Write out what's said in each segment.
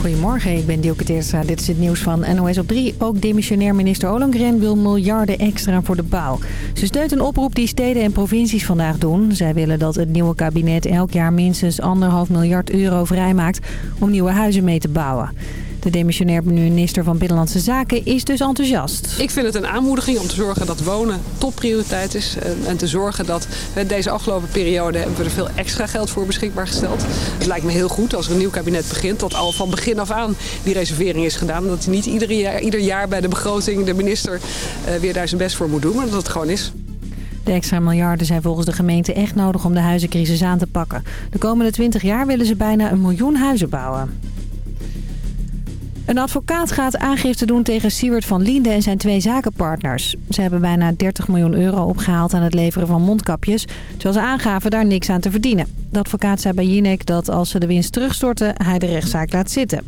Goedemorgen, ik ben Dielke Teerstra. Dit is het nieuws van NOS op 3. Ook demissionair minister Ollongren wil miljarden extra voor de bouw. Ze steunt een oproep die steden en provincies vandaag doen. Zij willen dat het nieuwe kabinet elk jaar minstens anderhalf miljard euro vrijmaakt om nieuwe huizen mee te bouwen. De demissionair minister van Binnenlandse Zaken is dus enthousiast. Ik vind het een aanmoediging om te zorgen dat wonen topprioriteit is. En te zorgen dat deze afgelopen periode hebben we er veel extra geld voor beschikbaar gesteld. Het lijkt me heel goed als er een nieuw kabinet begint dat al van begin af aan die reservering is gedaan. Dat hij niet ieder jaar, ieder jaar bij de begroting de minister weer daar zijn best voor moet doen, maar dat het gewoon is. De extra miljarden zijn volgens de gemeente echt nodig om de huizencrisis aan te pakken. De komende 20 jaar willen ze bijna een miljoen huizen bouwen. Een advocaat gaat aangifte doen tegen Siewert van Liende en zijn twee zakenpartners. Ze hebben bijna 30 miljoen euro opgehaald aan het leveren van mondkapjes... terwijl ze aangaven daar niks aan te verdienen. De advocaat zei bij Jinek dat als ze de winst terugstorten... hij de rechtszaak laat zitten.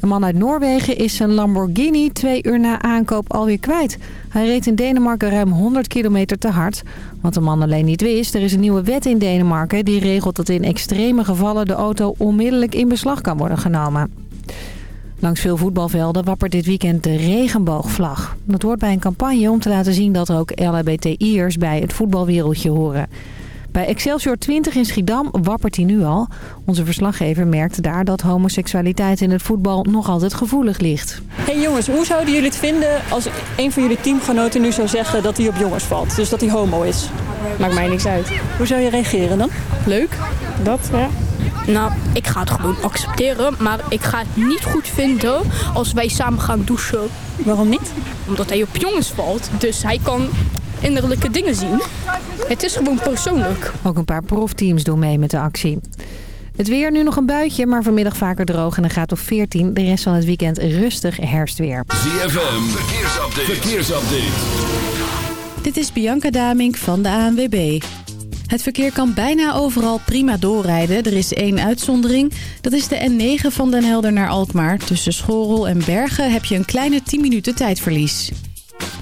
Een man uit Noorwegen is zijn Lamborghini twee uur na aankoop alweer kwijt. Hij reed in Denemarken ruim 100 kilometer te hard. Wat de man alleen niet wist, er is een nieuwe wet in Denemarken... die regelt dat in extreme gevallen de auto onmiddellijk in beslag kan worden genomen. Langs veel voetbalvelden wappert dit weekend de regenboogvlag. Dat hoort bij een campagne om te laten zien dat er ook LHBTI'ers bij het voetbalwereldje horen. Bij Excelsior 20 in Schiedam wappert hij nu al. Onze verslaggever merkte daar dat homoseksualiteit in het voetbal nog altijd gevoelig ligt. Hey jongens, hoe zouden jullie het vinden als een van jullie teamgenoten nu zou zeggen dat hij op jongens valt? Dus dat hij homo is? Maakt mij niks uit. Hoe zou je reageren dan? Leuk, dat ja. Nou, ik ga het gewoon accepteren, maar ik ga het niet goed vinden als wij samen gaan douchen. Waarom niet? Omdat hij op jongens valt, dus hij kan innerlijke dingen zien. Het is gewoon persoonlijk. Ook een paar profteams doen mee met de actie. Het weer nu nog een buitje, maar vanmiddag vaker droog en dan gaat op 14. De rest van het weekend rustig herfstweer. ZFM, verkeersupdate. verkeersupdate. Dit is Bianca Damink van de ANWB. Het verkeer kan bijna overal prima doorrijden. Er is één uitzondering. Dat is de N9 van Den Helder naar Alkmaar. Tussen Schorel en Bergen heb je een kleine 10 minuten tijdverlies.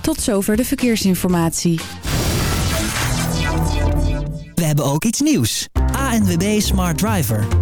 Tot zover de verkeersinformatie. We hebben ook iets nieuws. ANWB Smart Driver.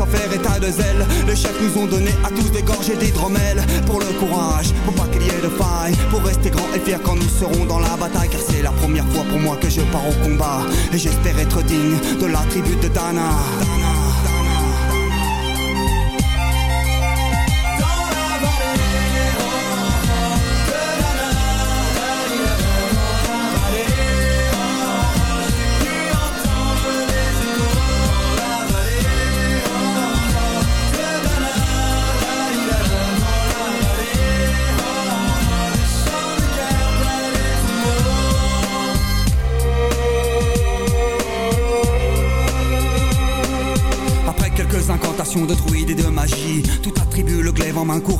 sans faire état de zèle, les chefs nous ont donné à tous des gorgées d'hydromel pour le courage, pour pas qu'il y ait de faille, pour rester grand et fier quand nous serons dans la bataille. Car c'est la première fois pour moi que je pars au combat. Et j'espère être digne de la tribu de Dana. Après main courte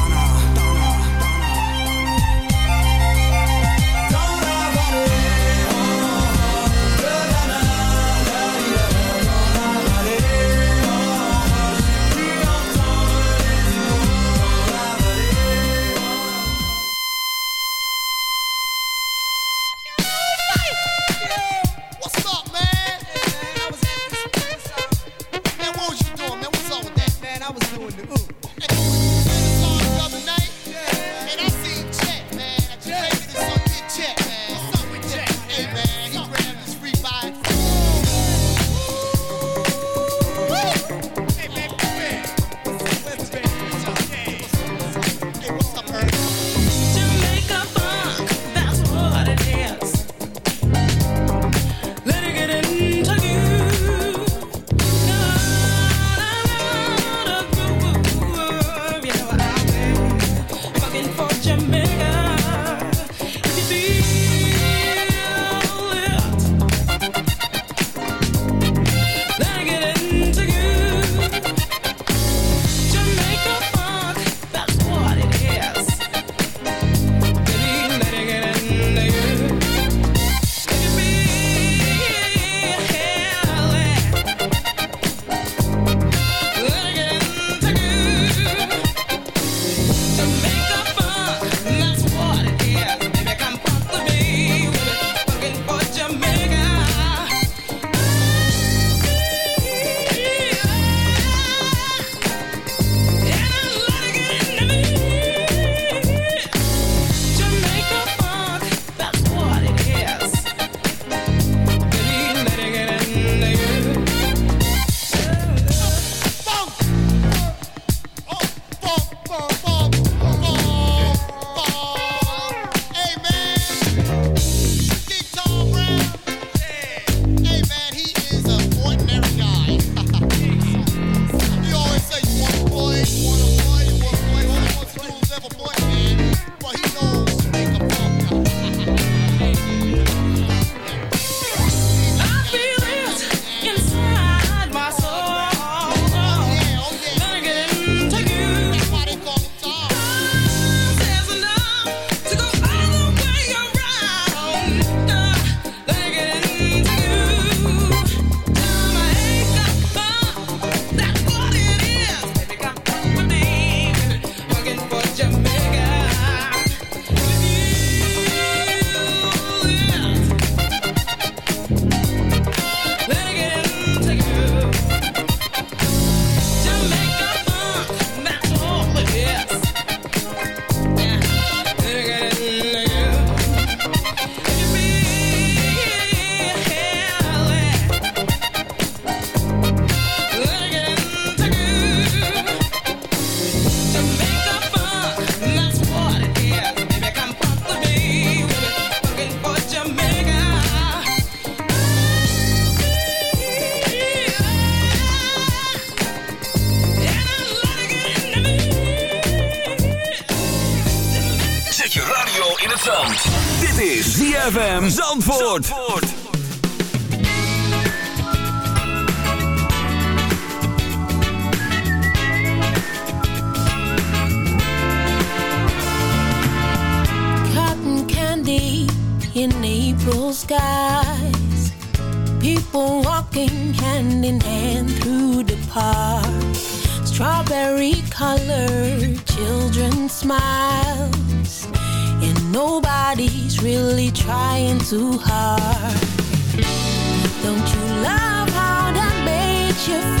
in het zand. Dit is ZFM Zandvoort. Zandvoort. Cotton candy in April skies. People walking hand in hand through the park. Strawberry colored children smile nobody's really trying too hard. Don't you love how that makes you feel?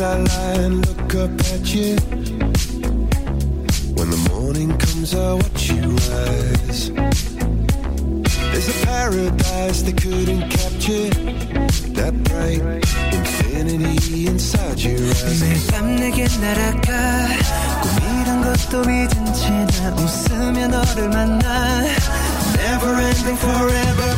I lie and look up at you. When the morning comes, I watch you rise. There's a paradise they couldn't capture. That bright infinity inside your eyes. 꿈이란 것도 믿은 채나 웃으며 너를 만나. Never ending forever.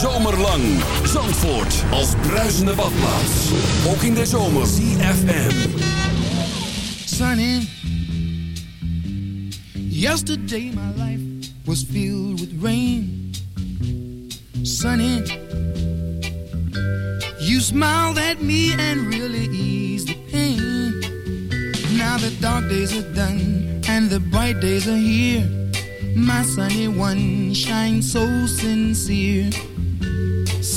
hele zomer lang. Zandvoort als bruisende badplaats. Ook in de zomer. ZFM. Sunny. Yesterday my life was filled with rain. Sunny. You smiled at me and really eased the pain. Now the dark days are done and the bright days are here. My sunny one shines so sincere.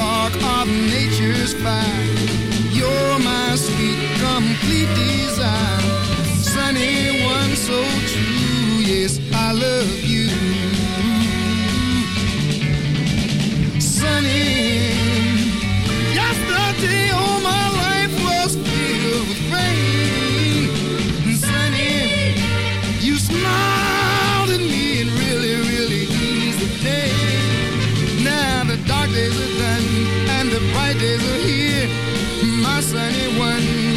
spark of nature's fire.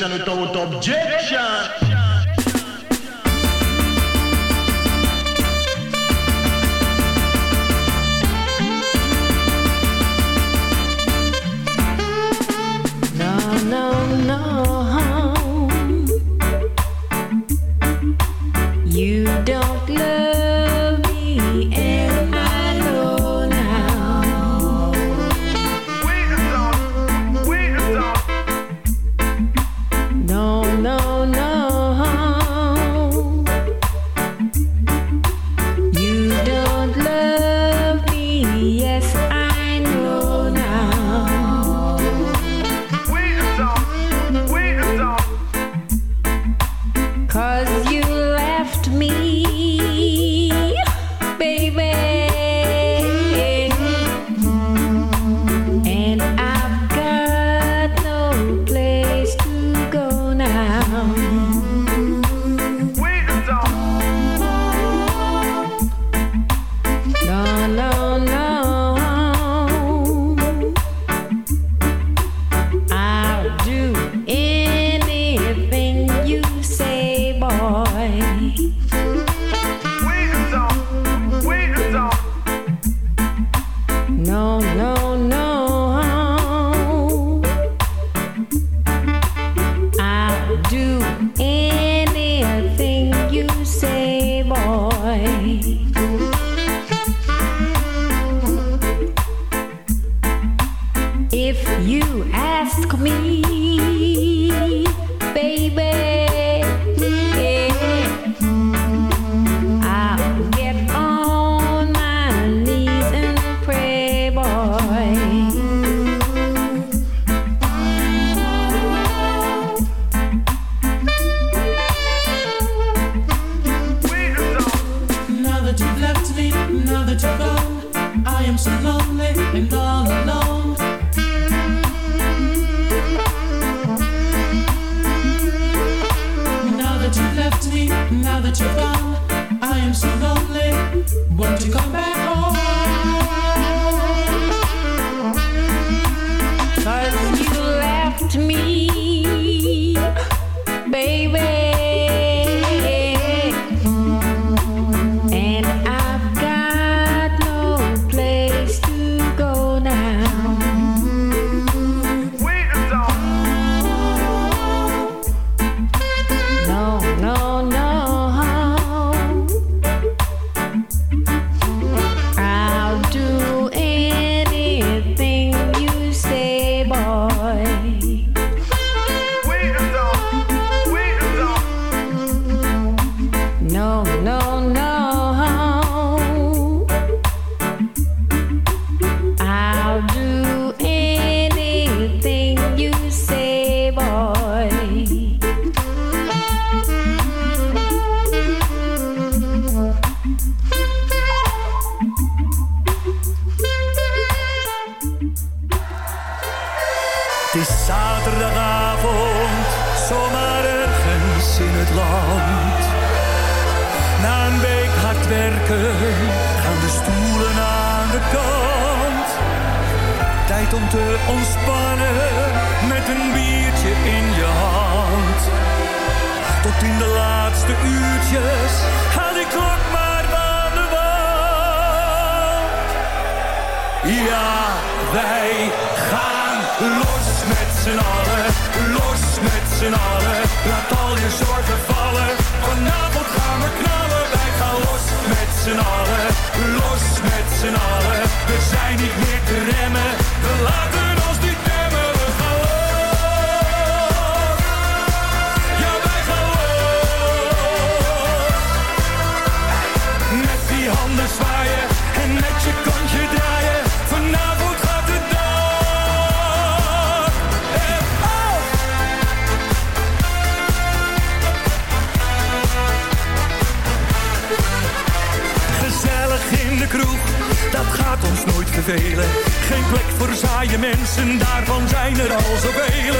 objection without objection. You don't love in order mensen, daarvan zijn er al zoveel.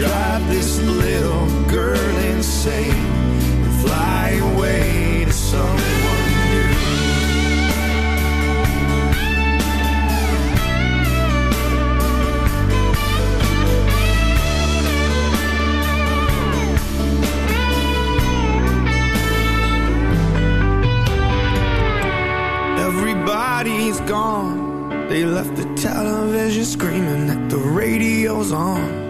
Drive this little girl insane. And fly away to someone. Everybody's gone. They left the television screaming that the radio's on.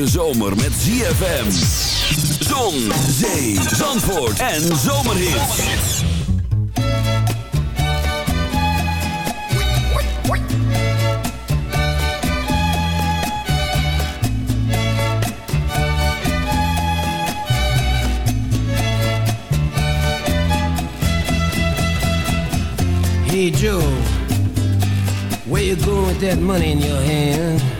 hete zomer met ZFM. Zon, zee, zandvoort en zomerhit. Hey Joe, where you going with that money in your hand?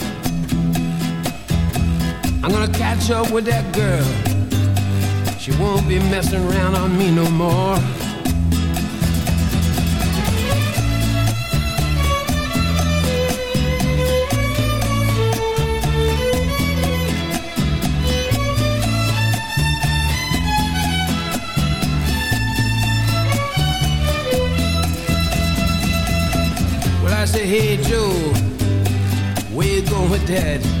I'm gonna catch up with that girl. She won't be messing around on me no more. Well, I hey, Joe, where you going with that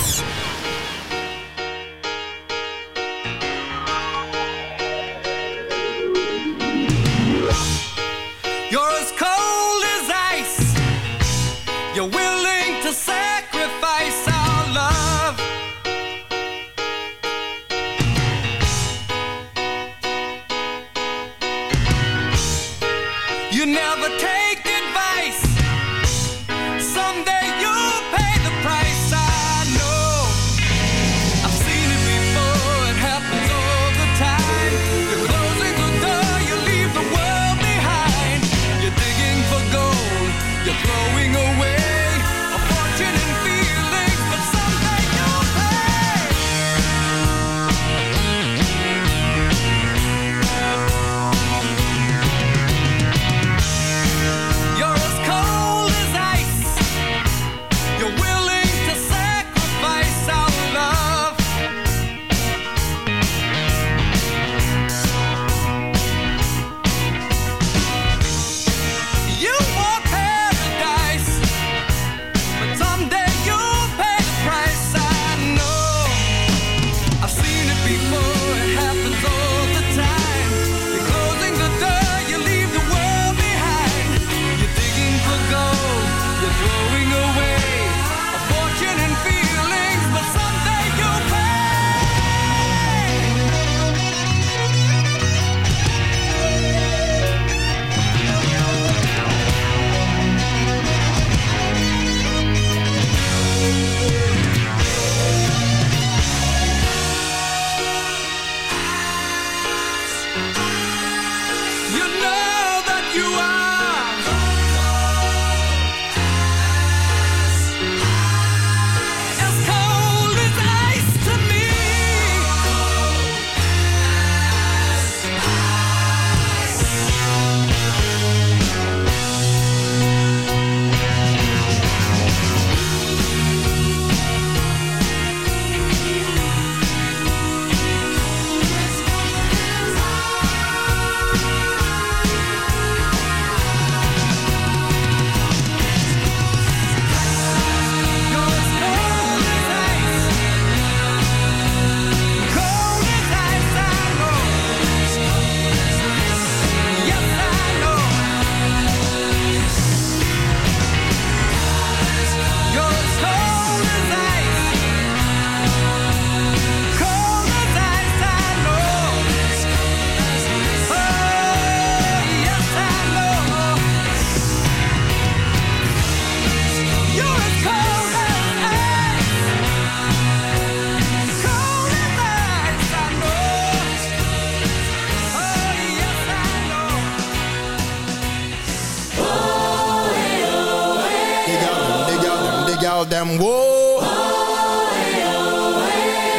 Them, whoa.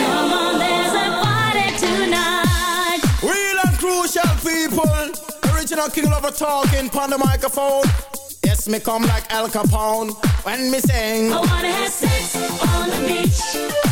Come on, there's a party tonight. Real and crucial people. Original king talking on the microphone. Yes, me come like Al Capone when me sing. I wanna have sex on the beach.